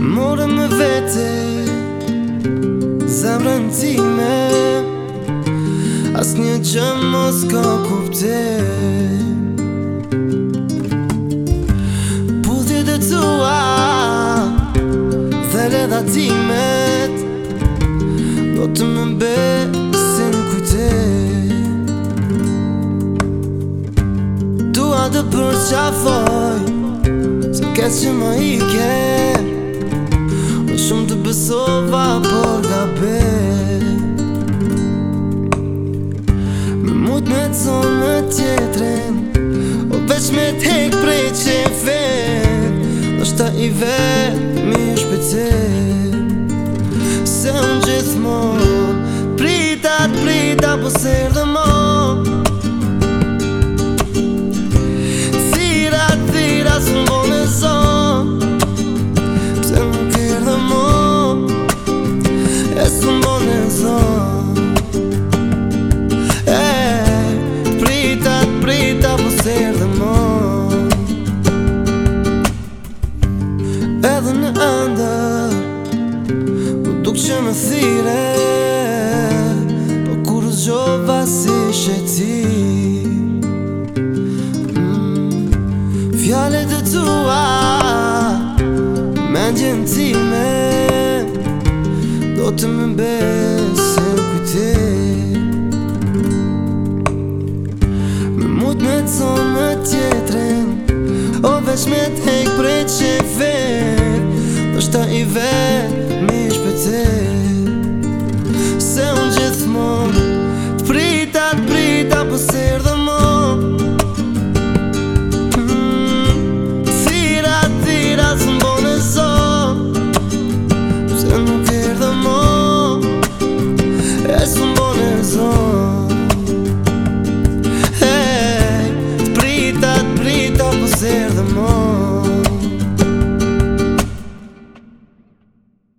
Morë më vete Zemrën time As një që më ka kupte Puthi dhe tua Dhe redha timet Do të më mbe Se në kujte Tua dhe për qafoj Se kesh që më i kesh shumë të besova por ka be Me mut me të zonë në tjetren O veç me të hek prej që e vet Në shta i vet me shpece Se më gjithë mor Prita të prita po serë dhe mor Duk që më thire Po kur zhova si sheti mm, Fjale të tua Me njën ti Do të më besë në kujti Me mut me të zonë me tjetren O veç me të hek prej qefen Nështë ta i vetë